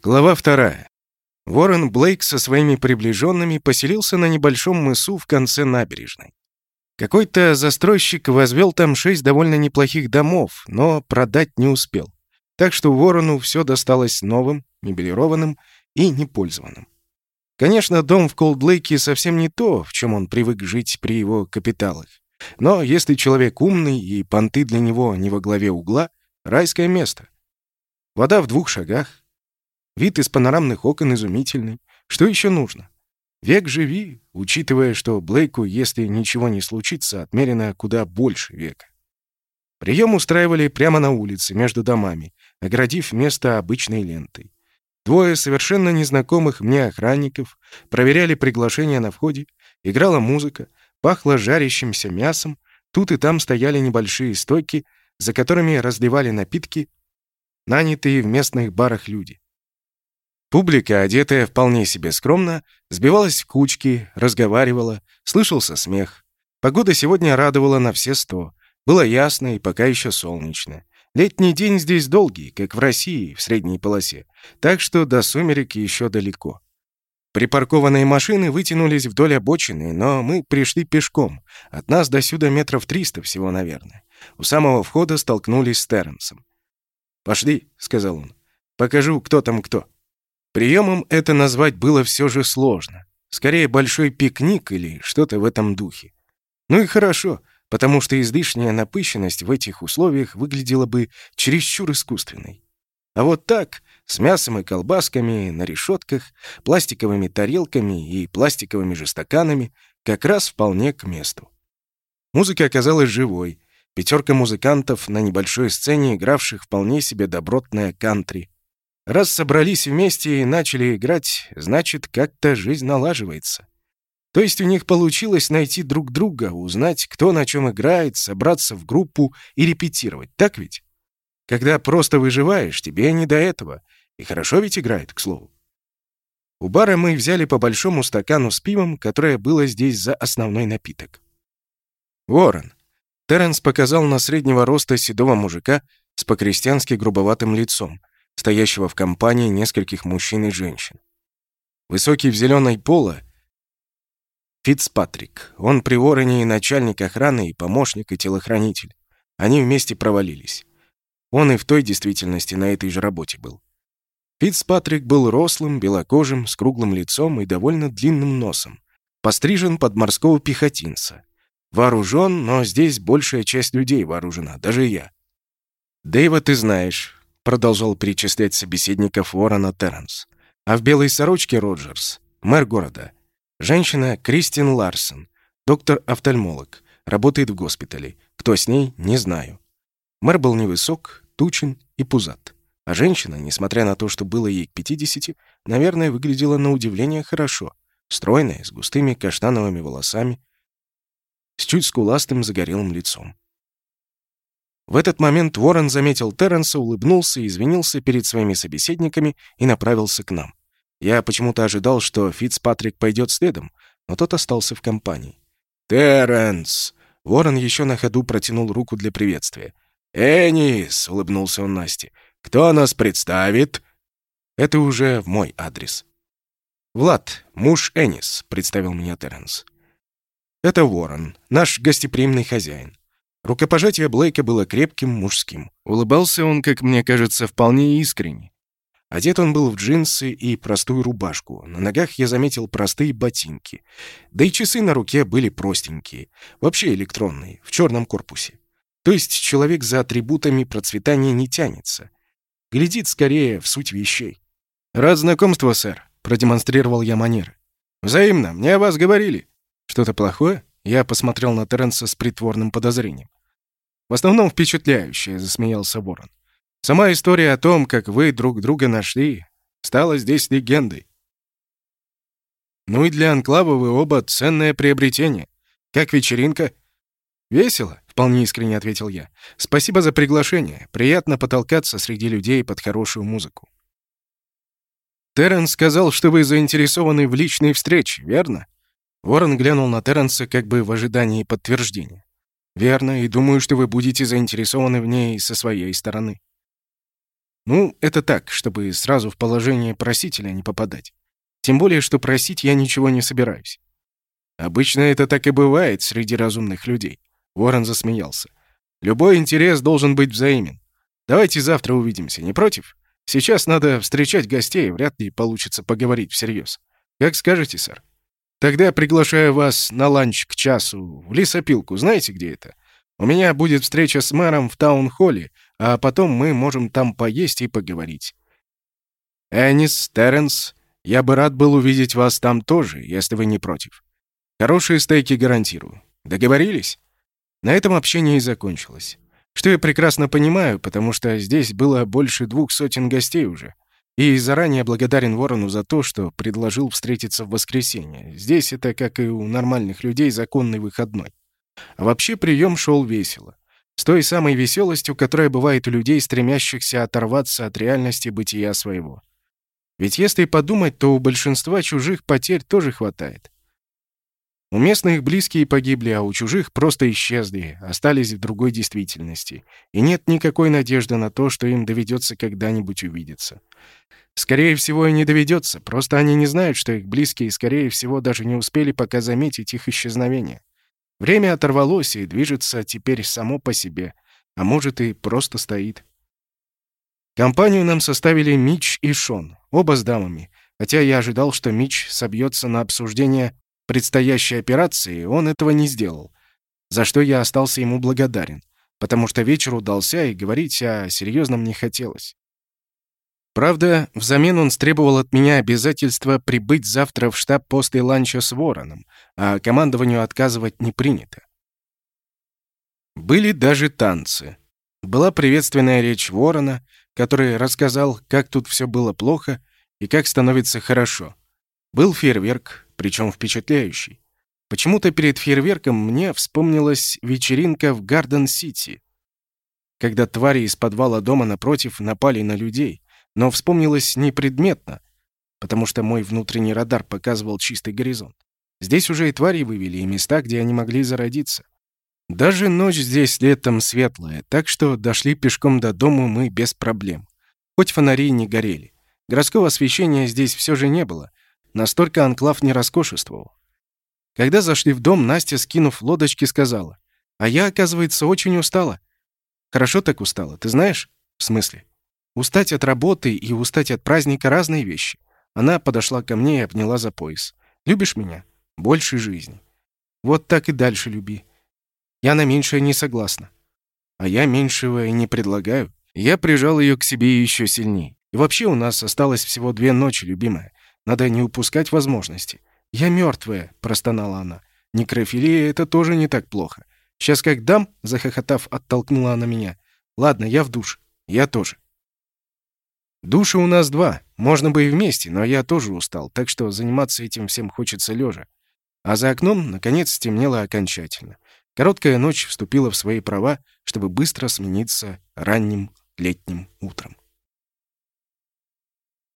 Глава вторая. Уоррен Блейк со своими приближенными поселился на небольшом мысу в конце набережной. Какой-то застройщик возвел там шесть довольно неплохих домов, но продать не успел. Так что Уоррену все досталось новым, мебелированным и непользованным. Конечно, дом в Колд-Лейке совсем не то, в чем он привык жить при его капиталах. Но если человек умный и понты для него не во главе угла, райское место. Вода в двух шагах, Вид из панорамных окон изумительный. Что еще нужно? Век живи, учитывая, что Блейку, если ничего не случится, отмерено куда больше века. Прием устраивали прямо на улице, между домами, оградив место обычной лентой. Двое совершенно незнакомых мне охранников проверяли приглашения на входе, играла музыка, пахло жарящимся мясом, тут и там стояли небольшие стойки, за которыми разливали напитки, нанятые в местных барах люди. Публика, одетая вполне себе скромно, сбивалась в кучки, разговаривала, слышался смех. Погода сегодня радовала на все сто. Было ясно и пока еще солнечно. Летний день здесь долгий, как в России, в средней полосе, так что до сумерек еще далеко. Припаркованные машины вытянулись вдоль обочины, но мы пришли пешком. От нас до сюда метров триста всего, наверное. У самого входа столкнулись с Терренсом. «Пошли», — сказал он. «Покажу, кто там кто». Приемом это назвать было все же сложно. Скорее, большой пикник или что-то в этом духе. Ну и хорошо, потому что излишняя напыщенность в этих условиях выглядела бы чересчур искусственной. А вот так, с мясом и колбасками, на решетках, пластиковыми тарелками и пластиковыми же стаканами, как раз вполне к месту. Музыка оказалась живой. Пятерка музыкантов на небольшой сцене, игравших вполне себе добротное кантри. Раз собрались вместе и начали играть, значит, как-то жизнь налаживается. То есть у них получилось найти друг друга, узнать, кто на чем играет, собраться в группу и репетировать, так ведь? Когда просто выживаешь, тебе не до этого. И хорошо ведь играет, к слову. У бара мы взяли по большому стакану с пивом, которое было здесь за основной напиток. Уоррен. Терренс показал на среднего роста седого мужика с по-крестьянски грубоватым лицом, стоящего в компании нескольких мужчин и женщин. Высокий в зеленой поло Фицпатрик. Он при Вороне и начальник охраны, и помощник, и телохранитель. Они вместе провалились. Он и в той действительности на этой же работе был. Фицпатрик был рослым, белокожим, с круглым лицом и довольно длинным носом. Пострижен под морского пехотинца. Вооружен, но здесь большая часть людей вооружена, даже я. Дэйва ты знаешь, продолжал перечислять собеседников Уоррена Терренс. А в белой сорочке Роджерс, мэр города. Женщина Кристин Ларсон, доктор-офтальмолог, работает в госпитале. Кто с ней, не знаю. Мэр был невысок, тучен и пузат. А женщина, несмотря на то, что было ей к 50, наверное, выглядела на удивление хорошо. Стройная, с густыми каштановыми волосами, с чуть скуластым загорелым лицом. В этот момент Уоррен заметил Терренса, улыбнулся, извинился перед своими собеседниками и направился к нам. Я почему-то ожидал, что Фицпатрик пойдет следом, но тот остался в компании. «Терренс!» Уоррен еще на ходу протянул руку для приветствия. «Энис!» — улыбнулся он Насте. «Кто нас представит?» Это уже в мой адрес. «Влад, муж Энис», — представил меня Терренс. «Это Уоррен, наш гостеприимный хозяин. Рукопожатие Блейка было крепким, мужским. Улыбался он, как мне кажется, вполне искренне. Одет он был в джинсы и простую рубашку. На ногах я заметил простые ботинки. Да и часы на руке были простенькие. Вообще электронные, в черном корпусе. То есть человек за атрибутами процветания не тянется. Глядит скорее в суть вещей. «Рад знакомству, сэр», — продемонстрировал я манеры. «Взаимно. Мне о вас говорили». «Что-то плохое?» Я посмотрел на Терренса с притворным подозрением. В основном впечатляющее, засмеялся Ворон. Сама история о том, как вы друг друга нашли, стала здесь легендой. Ну и для Анклава вы оба ценное приобретение. Как вечеринка? Весело, вполне искренне ответил я. Спасибо за приглашение. Приятно потолкаться среди людей под хорошую музыку. Террен сказал, что вы заинтересованы в личной встрече, верно? Ворон глянул на Терренса как бы в ожидании подтверждения. Верно, и думаю, что вы будете заинтересованы в ней со своей стороны. Ну, это так, чтобы сразу в положение просителя не попадать. Тем более, что просить я ничего не собираюсь. Обычно это так и бывает среди разумных людей. Ворон засмеялся. Любой интерес должен быть взаимен. Давайте завтра увидимся, не против? Сейчас надо встречать гостей, вряд ли получится поговорить всерьез. Как скажете, сэр. Тогда приглашаю вас на ланч к часу в лесопилку. Знаете, где это? У меня будет встреча с мэром в таун-холле, а потом мы можем там поесть и поговорить. Энис, Терренс, я бы рад был увидеть вас там тоже, если вы не против. Хорошие стейки гарантирую. Договорились? На этом общение и закончилось. Что я прекрасно понимаю, потому что здесь было больше двух сотен гостей уже. И заранее благодарен Ворону за то, что предложил встретиться в воскресенье. Здесь это, как и у нормальных людей, законный выходной. А вообще прием шел весело. С той самой веселостью, которая бывает у людей, стремящихся оторваться от реальности бытия своего. Ведь если подумать, то у большинства чужих потерь тоже хватает. У местных близкие погибли, а у чужих просто исчезли, остались в другой действительности. И нет никакой надежды на то, что им доведется когда-нибудь увидеться. Скорее всего, и не доведется, просто они не знают, что их близкие, скорее всего, даже не успели пока заметить их исчезновение. Время оторвалось и движется теперь само по себе, а может и просто стоит. Компанию нам составили Мич и Шон, оба с дамами, хотя я ожидал, что Мич собьется на обсуждение предстоящей операции, он этого не сделал, за что я остался ему благодарен, потому что вечер удался и говорить о серьезном не хотелось. Правда, взамен он требовал от меня обязательства прибыть завтра в штаб после ланча с Вороном, а командованию отказывать не принято. Были даже танцы. Была приветственная речь Ворона, который рассказал, как тут все было плохо и как становится хорошо. Был фейерверк, причем впечатляющий. Почему-то перед фейерверком мне вспомнилась вечеринка в Гарден-Сити, когда твари из подвала дома напротив напали на людей — но вспомнилось непредметно, потому что мой внутренний радар показывал чистый горизонт. Здесь уже и твари вывели, и места, где они могли зародиться. Даже ночь здесь летом светлая, так что дошли пешком до дома мы без проблем. Хоть фонари не горели. Городского освещения здесь все же не было. Настолько анклав не роскошествовал. Когда зашли в дом, Настя, скинув лодочки, сказала. «А я, оказывается, очень устала». «Хорошо так устала, ты знаешь?» «В смысле?» Устать от работы и устать от праздника — разные вещи. Она подошла ко мне и обняла за пояс. «Любишь меня? Больше жизни. Вот так и дальше люби. Я на меньшее не согласна. А я меньшего и не предлагаю». Я прижал ее к себе еще сильнее. И вообще у нас осталось всего две ночи, любимая. Надо не упускать возможности. «Я мертвая», — простонала она. «Некрофилия — это тоже не так плохо. Сейчас как дам?» — захохотав, оттолкнула она меня. «Ладно, я в душ. Я тоже». Души у нас два. Можно бы и вместе, но я тоже устал, так что заниматься этим всем хочется лежа. А за окном, наконец, стемнело окончательно. Короткая ночь вступила в свои права, чтобы быстро смениться ранним летним утром.